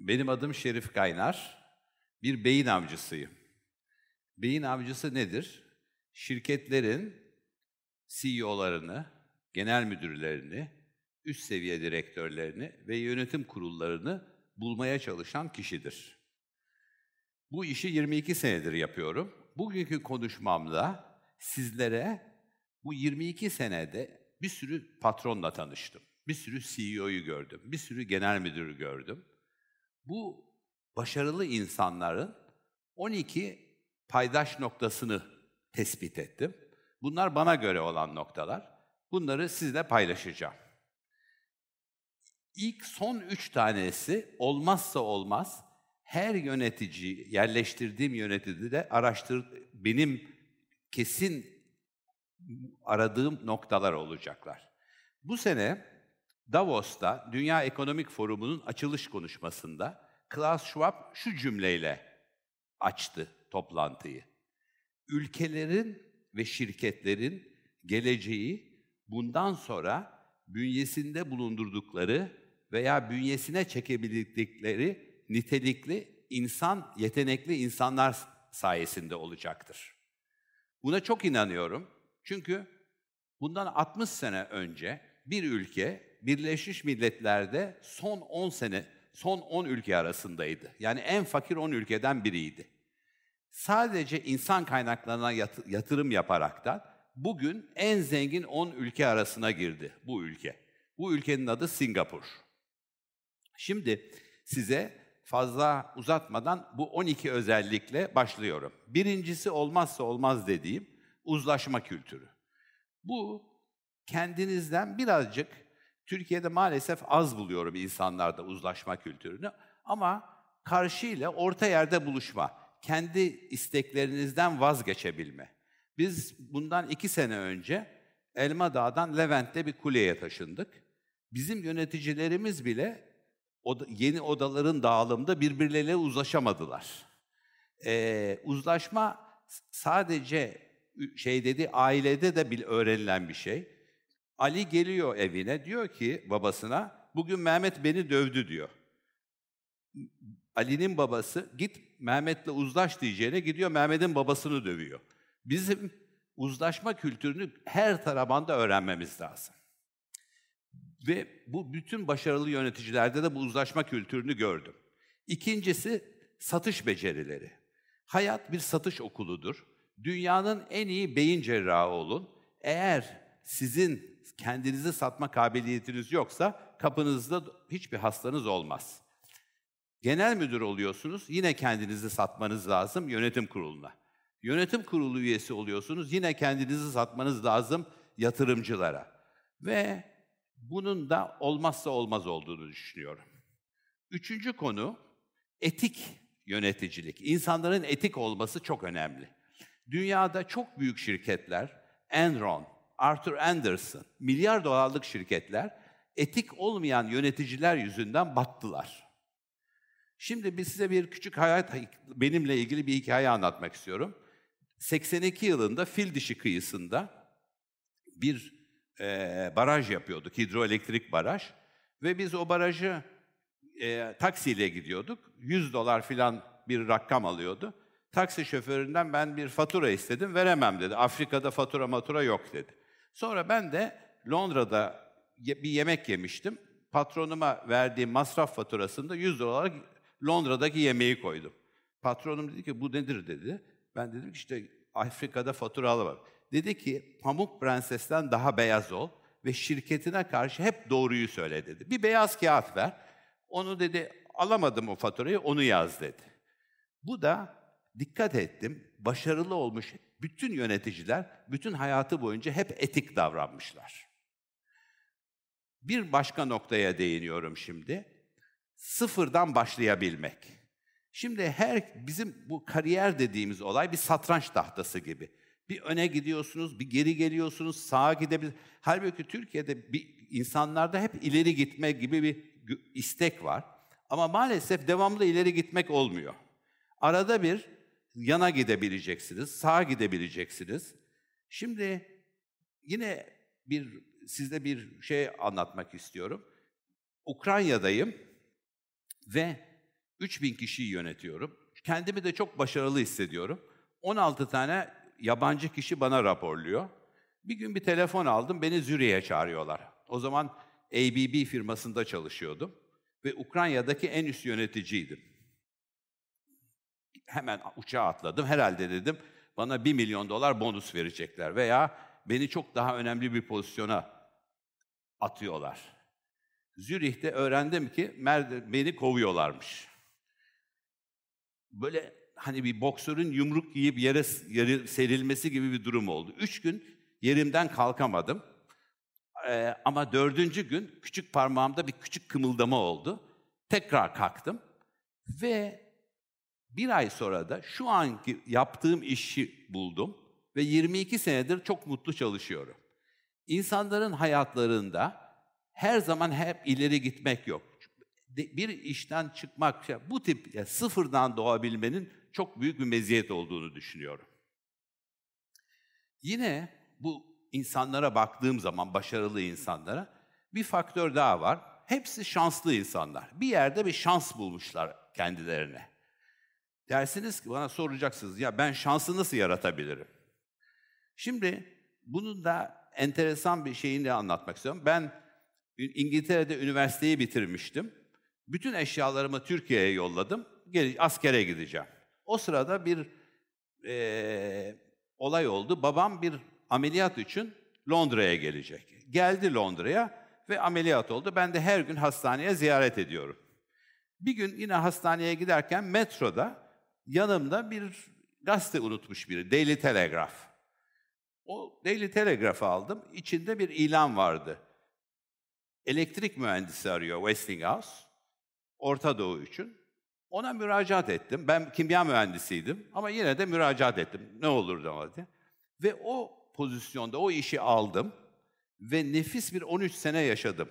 Benim adım Şerif Kaynar. Bir beyin avcısıyım. Beyin avcısı nedir? Şirketlerin CEO'larını, genel müdürlerini, üst seviye direktörlerini ve yönetim kurullarını bulmaya çalışan kişidir. Bu işi 22 senedir yapıyorum. Bugünkü konuşmamda sizlere bu 22 senede bir sürü patronla tanıştım. Bir sürü CEO'yu gördüm. Bir sürü genel müdürü gördüm. Bu başarılı insanların 12 paydaş noktasını tespit ettim. Bunlar bana göre olan noktalar. Bunları sizle paylaşacağım. İlk son üç tanesi olmazsa olmaz her yönetici, yerleştirdiğim yöneticide de araştır, benim kesin aradığım noktalar olacaklar. Bu sene Davos'ta Dünya Ekonomik Forumu'nun açılış konuşmasında Klaus Schwab şu cümleyle açtı toplantıyı. Ülkelerin ve şirketlerin geleceği bundan sonra bünyesinde bulundurdukları veya bünyesine çekebildikleri nitelikli insan, yetenekli insanlar sayesinde olacaktır. Buna çok inanıyorum. Çünkü bundan 60 sene önce bir ülke Birleşmiş Milletler'de son 10 sene, son 10 ülke arasındaydı. Yani en fakir 10 ülkeden biriydi. Sadece insan kaynaklarına yatırım yaparaktan bugün en zengin 10 ülke arasına girdi bu ülke. Bu ülkenin adı Singapur. Şimdi size fazla uzatmadan bu 12 özellikle başlıyorum. Birincisi olmazsa olmaz dediğim uzlaşma kültürü. Bu kendinizden birazcık Türkiye'de maalesef az buluyorum insanlarda uzlaşma kültürünü ama karşıyla orta yerde buluşma, kendi isteklerinizden vazgeçebilme. Biz bundan iki sene önce Elma Dağ'dan Levent'te bir kuleye taşındık. Bizim yöneticilerimiz bile yeni odaların dağılımında birbirleriyle uzlaşamadılar. Ee, uzlaşma sadece şey dedi ailede de bir öğrenilen bir şey. Ali geliyor evine diyor ki babasına bugün Mehmet beni dövdü diyor. Ali'nin babası git Mehmet'le uzlaş diyeceğine gidiyor Mehmet'in babasını dövüyor. Bizim uzlaşma kültürünü her tarafında öğrenmemiz lazım. Ve bu bütün başarılı yöneticilerde de bu uzlaşma kültürünü gördüm. İkincisi satış becerileri. Hayat bir satış okuludur. Dünyanın en iyi beyin cerrahı olun. Eğer sizin kendinizi satma kabiliyetiniz yoksa kapınızda hiçbir hastanız olmaz. Genel müdür oluyorsunuz, yine kendinizi satmanız lazım yönetim kuruluna. Yönetim kurulu üyesi oluyorsunuz, yine kendinizi satmanız lazım yatırımcılara. Ve bunun da olmazsa olmaz olduğunu düşünüyorum. Üçüncü konu, etik yöneticilik. İnsanların etik olması çok önemli. Dünyada çok büyük şirketler, Enron, Arthur Anderson, milyar dolarlık şirketler, etik olmayan yöneticiler yüzünden battılar. Şimdi biz size bir küçük hayat, benimle ilgili bir hikaye anlatmak istiyorum. 82 yılında Fil Dişi kıyısında bir e, baraj yapıyorduk, hidroelektrik baraj. Ve biz o barajı e, taksiyle gidiyorduk. 100 dolar filan bir rakam alıyordu. Taksi şoföründen ben bir fatura istedim, veremem dedi. Afrika'da fatura matura yok dedi. Sonra ben de Londra'da bir yemek yemiştim. Patronuma verdiğim masraf faturasında 100 dolar Londra'daki yemeği koydum. Patronum dedi ki bu nedir dedi. Ben dedim ki işte Afrika'da fatura alamam. Dedi ki Pamuk Prenses'ten daha beyaz ol ve şirketine karşı hep doğruyu söyle dedi. Bir beyaz kağıt ver. Onu dedi alamadım o faturayı onu yaz dedi. Bu da dikkat ettim başarılı olmuş bütün yöneticiler bütün hayatı boyunca hep etik davranmışlar. Bir başka noktaya değiniyorum şimdi. Sıfırdan başlayabilmek. Şimdi her bizim bu kariyer dediğimiz olay bir satranç tahtası gibi. Bir öne gidiyorsunuz, bir geri geliyorsunuz, sağa gidebilir. Halbuki Türkiye'de bir insanlarda hep ileri gitme gibi bir istek var. Ama maalesef devamlı ileri gitmek olmuyor. Arada bir yana gidebileceksiniz, sağa gidebileceksiniz. Şimdi yine bir sizde bir şey anlatmak istiyorum. Ukrayna'dayım ve 3000 kişiyi yönetiyorum. Kendimi de çok başarılı hissediyorum. 16 tane yabancı kişi bana raporluyor. Bir gün bir telefon aldım, beni Zürich'e çağırıyorlar. O zaman ABB firmasında çalışıyordum ve Ukrayna'daki en üst yöneticiydim. Hemen uçağa atladım. Herhalde dedim bana 1 milyon dolar bonus verecekler veya beni çok daha önemli bir pozisyona atıyorlar. Zürih'te öğrendim ki beni kovuyorlarmış. Böyle hani bir boksörün yumruk yiyip yere, yere serilmesi gibi bir durum oldu. Üç gün yerimden kalkamadım. Ee, ama dördüncü gün küçük parmağımda bir küçük kımıldama oldu. Tekrar kalktım ve bir ay sonra da şu anki yaptığım işi buldum ve 22 senedir çok mutlu çalışıyorum. İnsanların hayatlarında her zaman hep ileri gitmek yok. Bir işten çıkmak, bu tip yani sıfırdan doğabilmenin çok büyük bir meziyet olduğunu düşünüyorum. Yine bu insanlara baktığım zaman, başarılı insanlara bir faktör daha var. Hepsi şanslı insanlar. Bir yerde bir şans bulmuşlar kendilerine. Dersiniz ki bana soracaksınız ya ben şansı nasıl yaratabilirim? Şimdi bunun da enteresan bir şeyini anlatmak istiyorum. Ben İngiltere'de üniversiteyi bitirmiştim. Bütün eşyalarımı Türkiye'ye yolladım. Askere gideceğim. O sırada bir e, olay oldu. Babam bir ameliyat için Londra'ya gelecek. Geldi Londra'ya ve ameliyat oldu. Ben de her gün hastaneye ziyaret ediyorum. Bir gün yine hastaneye giderken metroda yanımda bir gazete unutmuş biri, Daily Telegraph. O Daily Telegraph'ı aldım. İçinde bir ilan vardı. Elektrik mühendisi arıyor Westinghouse, Orta Doğu için. Ona müracaat ettim. Ben kimya mühendisiydim ama yine de müracaat ettim. Ne olur demedi. Ve o pozisyonda o işi aldım ve nefis bir 13 sene yaşadım.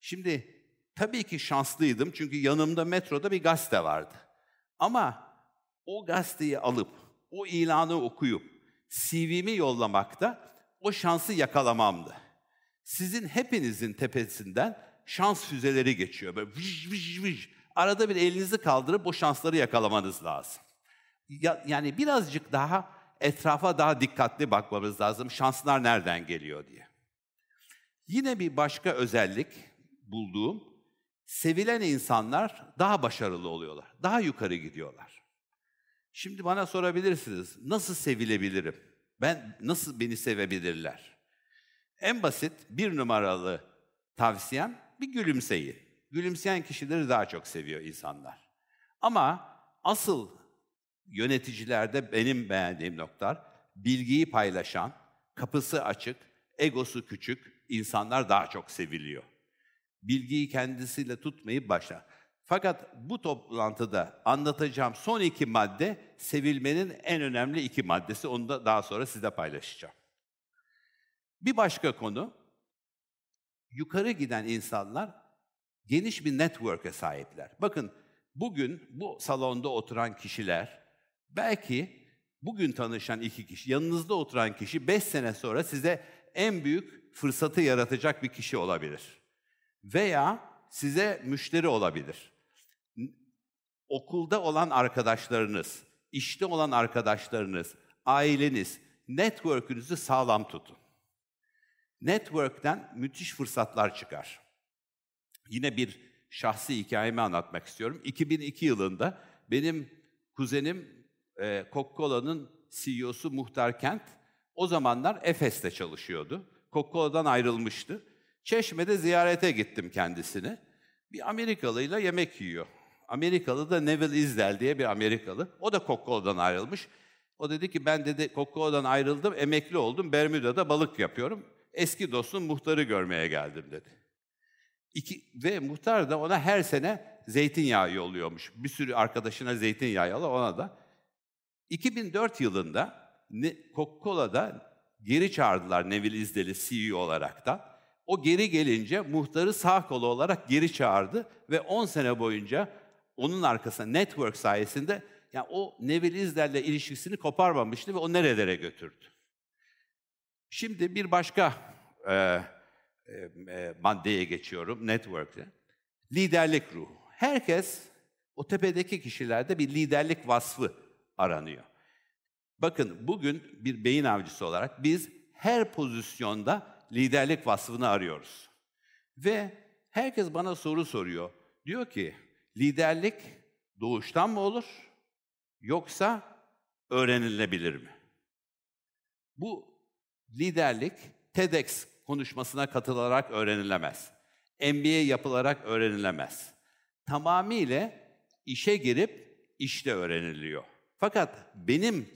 Şimdi tabii ki şanslıydım çünkü yanımda metroda bir gazete vardı. Ama o gazeteyi alıp, o ilanı okuyup, CV'mi yollamakta o şansı yakalamamdı. Sizin hepinizin tepesinden şans füzeleri geçiyor. Böyle vıj vıj vıj. Arada bir elinizi kaldırıp o şansları yakalamanız lazım. Ya, yani birazcık daha etrafa daha dikkatli bakmamız lazım. Şanslar nereden geliyor diye. Yine bir başka özellik bulduğum, sevilen insanlar daha başarılı oluyorlar. Daha yukarı gidiyorlar. Şimdi bana sorabilirsiniz, nasıl sevilebilirim? Ben nasıl beni sevebilirler? En basit bir numaralı tavsiyem bir gülümseyin. Gülümseyen kişileri daha çok seviyor insanlar. Ama asıl yöneticilerde benim beğendiğim noktalar bilgiyi paylaşan, kapısı açık, egosu küçük insanlar daha çok seviliyor. Bilgiyi kendisiyle tutmayıp başlar. Fakat bu toplantıda anlatacağım son iki madde sevilmenin en önemli iki maddesi. Onu da daha sonra size paylaşacağım. Bir başka konu, yukarı giden insanlar geniş bir network'e sahipler. Bakın bugün bu salonda oturan kişiler belki bugün tanışan iki kişi, yanınızda oturan kişi beş sene sonra size en büyük fırsatı yaratacak bir kişi olabilir. Veya size müşteri olabilir. Okulda olan arkadaşlarınız, işte olan arkadaşlarınız, aileniz, network'ünüzü sağlam tutun. Network'ten müthiş fırsatlar çıkar. Yine bir şahsi hikayemi anlatmak istiyorum. 2002 yılında benim kuzenim e, Coca-Cola'nın CEO'su Muhtar Kent o zamanlar Efes'te çalışıyordu. Coca-Cola'dan ayrılmıştı. Çeşme'de ziyarete gittim kendisini. Bir Amerikalıyla yemek yiyor. Amerikalı da Neville Isdell diye bir Amerikalı. O da Coca-Cola'dan ayrılmış. O dedi ki ben dedi Coca-Cola'dan ayrıldım, emekli oldum, Bermuda'da balık yapıyorum. Eski dostum muhtarı görmeye geldim dedi. İki, ve muhtar da ona her sene zeytinyağı yolluyormuş. Bir sürü arkadaşına zeytinyağı yolla, ona da. 2004 yılında Coca-Cola'da geri çağırdılar Neville Isdel'i CEO olarak da. O geri gelince muhtarı sağ kolu olarak geri çağırdı ve 10 sene boyunca onun arkasında network sayesinde yani o Neville Isdel'le ilişkisini koparmamıştı ve o nerelere götürdü. Şimdi bir başka e, e, e, maddeye geçiyorum, network'te. Liderlik ruhu. Herkes O tepedeki kişilerde bir liderlik vasfı aranıyor. Bakın bugün bir beyin avcısı olarak biz her pozisyonda liderlik vasfını arıyoruz. Ve herkes bana soru soruyor. Diyor ki liderlik doğuştan mı olur yoksa öğrenilebilir mi? Bu liderlik TEDx konuşmasına katılarak öğrenilemez. MBA yapılarak öğrenilemez. Tamamıyla işe girip işte öğreniliyor. Fakat benim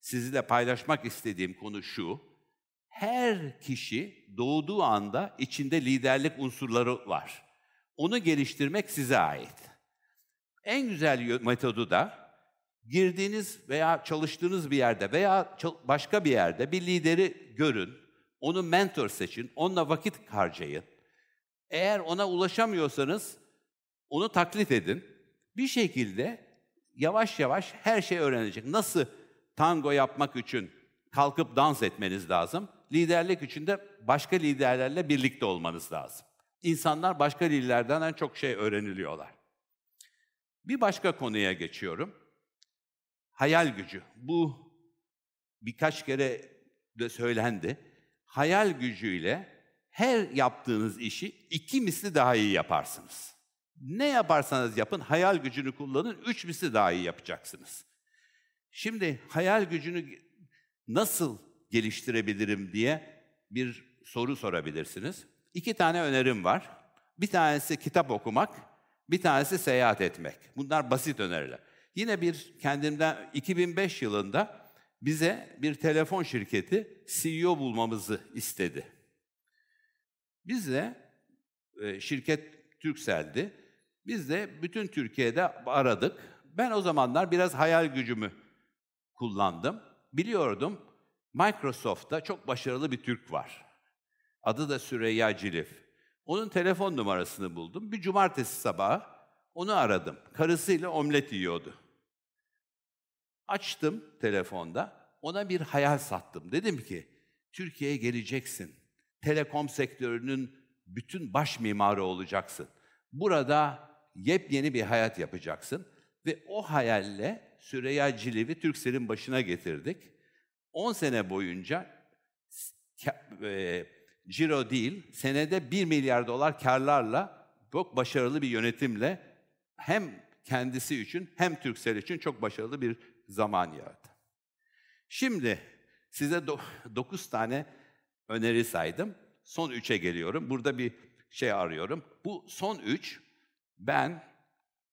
sizinle paylaşmak istediğim konu şu. Her kişi doğduğu anda içinde liderlik unsurları var. Onu geliştirmek size ait. En güzel metodu da girdiğiniz veya çalıştığınız bir yerde veya başka bir yerde bir lideri görün, onu mentor seçin, onunla vakit harcayın. Eğer ona ulaşamıyorsanız onu taklit edin. Bir şekilde yavaş yavaş her şey öğrenecek. Nasıl tango yapmak için kalkıp dans etmeniz lazım. Liderlik için de başka liderlerle birlikte olmanız lazım. İnsanlar başka liderlerden çok şey öğreniliyorlar. Bir başka konuya geçiyorum. Hayal gücü. Bu birkaç kere de söylendi. Hayal gücüyle her yaptığınız işi iki misli daha iyi yaparsınız. Ne yaparsanız yapın, hayal gücünü kullanın, üç misli daha iyi yapacaksınız. Şimdi hayal gücünü nasıl geliştirebilirim diye bir soru sorabilirsiniz. İki tane önerim var. Bir tanesi kitap okumak, bir tanesi seyahat etmek. Bunlar basit öneriler. Yine bir kendimden 2005 yılında bize bir telefon şirketi CEO bulmamızı istedi. Biz de e, şirket Türksel'di. Biz de bütün Türkiye'de aradık. Ben o zamanlar biraz hayal gücümü kullandım. Biliyordum Microsoft'ta çok başarılı bir Türk var. Adı da Süreyya Cilif. Onun telefon numarasını buldum. Bir cumartesi sabahı onu aradım. Karısıyla omlet yiyordu. Açtım telefonda. Ona bir hayal sattım. Dedim ki, Türkiye'ye geleceksin. Telekom sektörünün bütün baş mimarı olacaksın. Burada yepyeni bir hayat yapacaksın. Ve o hayalle Süreyya Ciliv'i Türksel'in başına getirdik. 10 sene boyunca e, ciro değil, senede 1 milyar dolar karlarla çok başarılı bir yönetimle hem kendisi için hem Türksel için çok başarılı bir zaman yarattı. Şimdi size 9 do- tane öneri saydım. Son 3'e geliyorum. Burada bir şey arıyorum. Bu son 3 ben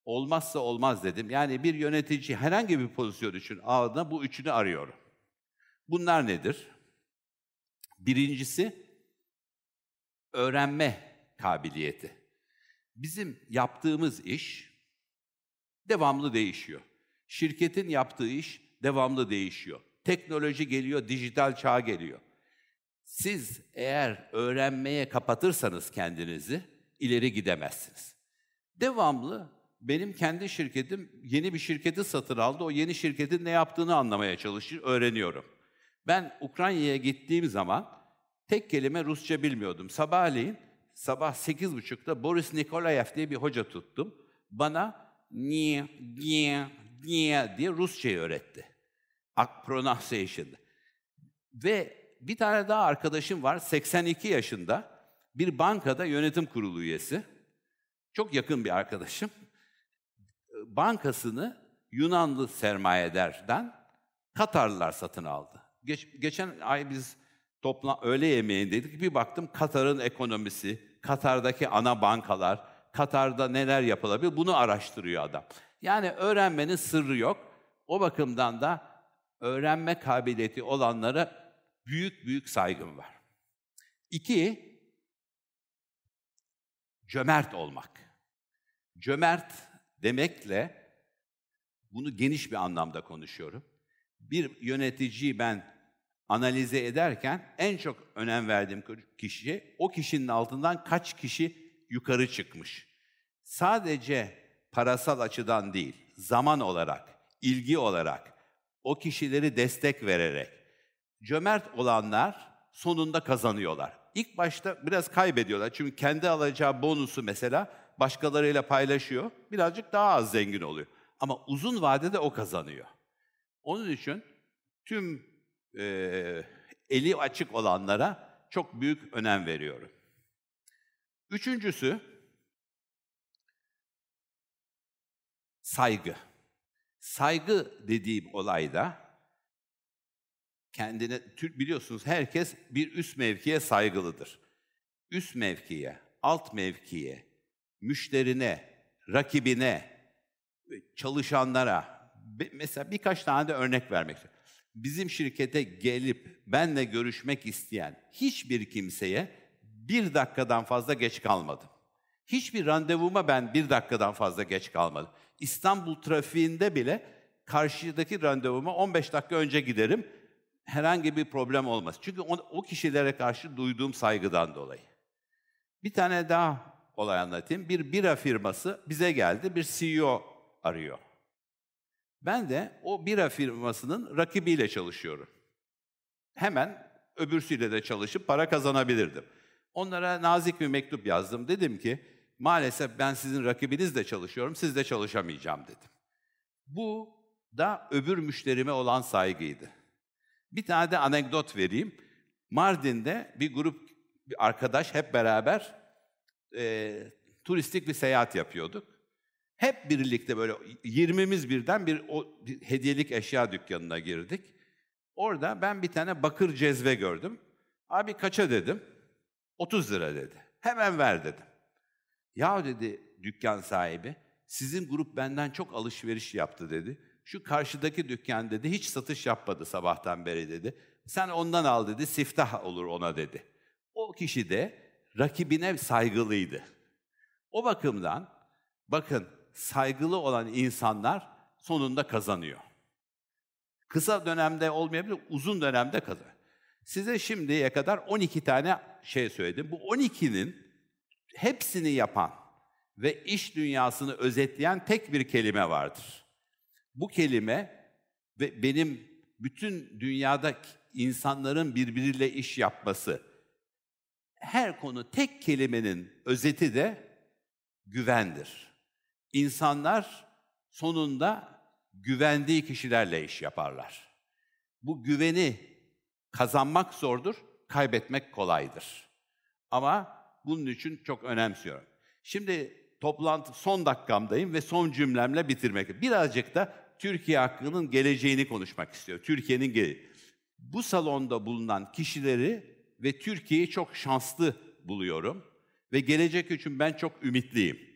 olmazsa olmaz dedim. Yani bir yönetici herhangi bir pozisyon için ağına bu üçünü arıyorum. Bunlar nedir? Birincisi öğrenme kabiliyeti. Bizim yaptığımız iş devamlı değişiyor. Şirketin yaptığı iş devamlı değişiyor. Teknoloji geliyor, dijital çağ geliyor. Siz eğer öğrenmeye kapatırsanız kendinizi ileri gidemezsiniz. Devamlı benim kendi şirketim yeni bir şirketi satın aldı. O yeni şirketin ne yaptığını anlamaya çalışır, öğreniyorum. Ben Ukrayna'ya gittiğim zaman tek kelime Rusça bilmiyordum. Sabahleyin sabah sekiz buçukta Boris Nikolayev diye bir hoca tuttum. Bana niye, niye, niye diye Rusçayı öğretti. Pronunciation. Ve bir tane daha arkadaşım var, 82 yaşında. Bir bankada yönetim kurulu üyesi. Çok yakın bir arkadaşım. Bankasını Yunanlı sermayedardan Katarlılar satın aldı. Geç, geçen ay biz topla öğle yemeğindeydik. Bir baktım Katar'ın ekonomisi, Katar'daki ana bankalar, Katar'da neler yapılabilir bunu araştırıyor adam. Yani öğrenmenin sırrı yok. O bakımdan da öğrenme kabiliyeti olanlara büyük büyük saygım var. İki, cömert olmak. Cömert demekle bunu geniş bir anlamda konuşuyorum. Bir yöneticiyi ben analize ederken en çok önem verdiğim kişi o kişinin altından kaç kişi yukarı çıkmış. Sadece parasal açıdan değil, zaman olarak, ilgi olarak, o kişileri destek vererek. Cömert olanlar sonunda kazanıyorlar. İlk başta biraz kaybediyorlar. Çünkü kendi alacağı bonusu mesela başkalarıyla paylaşıyor, birazcık daha az zengin oluyor. Ama uzun vadede o kazanıyor. Onun için tüm e, eli açık olanlara çok büyük önem veriyorum. Üçüncüsü, saygı. Saygı dediğim olayda kendine biliyorsunuz herkes bir üst mevkiye saygılıdır. Üst mevkiye, alt mevkiye, müşterine, rakibine, çalışanlara mesela birkaç tane de örnek vermek istiyorum. Bizim şirkete gelip benle görüşmek isteyen hiçbir kimseye bir dakikadan fazla geç kalmadım. Hiçbir randevuma ben bir dakikadan fazla geç kalmadım. İstanbul trafiğinde bile karşıdaki randevuma 15 dakika önce giderim. Herhangi bir problem olmaz. Çünkü o, o kişilere karşı duyduğum saygıdan dolayı. Bir tane daha olay anlatayım. Bir bira firması bize geldi, bir CEO arıyor. Ben de o bira firmasının rakibiyle çalışıyorum. Hemen öbürsüyle de çalışıp para kazanabilirdim. Onlara nazik bir mektup yazdım. Dedim ki, maalesef ben sizin rakibinizle çalışıyorum, sizle çalışamayacağım dedim. Bu da öbür müşterime olan saygıydı. Bir tane de anekdot vereyim. Mardin'de bir grup bir arkadaş hep beraber e, turistik bir seyahat yapıyorduk. Hep birlikte böyle 20'miz birden bir o hediyelik eşya dükkanına girdik. Orada ben bir tane bakır cezve gördüm. Abi kaça dedim. 30 lira dedi. Hemen ver dedim. Ya dedi dükkan sahibi, sizin grup benden çok alışveriş yaptı dedi. Şu karşıdaki dükkan dedi hiç satış yapmadı sabahtan beri dedi. Sen ondan al dedi, siftah olur ona dedi. O kişi de rakibine saygılıydı. O bakımdan bakın saygılı olan insanlar sonunda kazanıyor. Kısa dönemde olmayabilir, uzun dönemde kazanıyor. Size şimdiye kadar 12 tane şey söyledim. Bu 12'nin hepsini yapan ve iş dünyasını özetleyen tek bir kelime vardır. Bu kelime ve benim bütün dünyada insanların birbiriyle iş yapması, her konu tek kelimenin özeti de güvendir. İnsanlar sonunda güvendiği kişilerle iş yaparlar. Bu güveni kazanmak zordur, kaybetmek kolaydır. Ama bunun için çok önemsiyorum. Şimdi toplantı son dakikamdayım ve son cümlemle bitirmek. Birazcık da Türkiye hakkının geleceğini konuşmak istiyorum. Türkiye'nin geleceği. Bu salonda bulunan kişileri ve Türkiye'yi çok şanslı buluyorum ve gelecek için ben çok ümitliyim.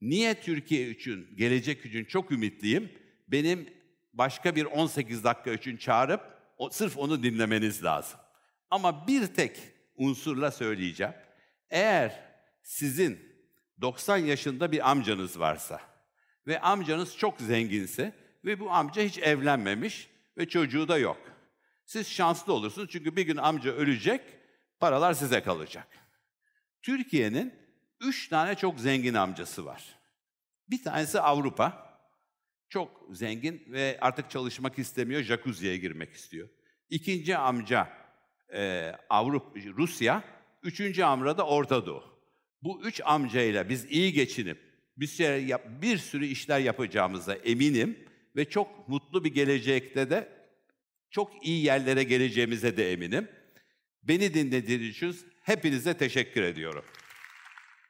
Niye Türkiye için, gelecek için çok ümitliyim? Benim başka bir 18 dakika için çağırıp o, sırf onu dinlemeniz lazım. Ama bir tek unsurla söyleyeceğim. Eğer sizin 90 yaşında bir amcanız varsa ve amcanız çok zenginse ve bu amca hiç evlenmemiş ve çocuğu da yok. Siz şanslı olursunuz çünkü bir gün amca ölecek, paralar size kalacak. Türkiye'nin üç tane çok zengin amcası var. Bir tanesi Avrupa. Çok zengin ve artık çalışmak istemiyor, jacuzziye girmek istiyor. İkinci amca e, Avrupa, Rusya. Üçüncü amca da Orta Doğu. Bu üç amcayla biz iyi geçinip bir, şey yap, bir sürü işler yapacağımıza eminim ve çok mutlu bir gelecekte de çok iyi yerlere geleceğimize de eminim. Beni dinlediğiniz için hepinize teşekkür ediyorum.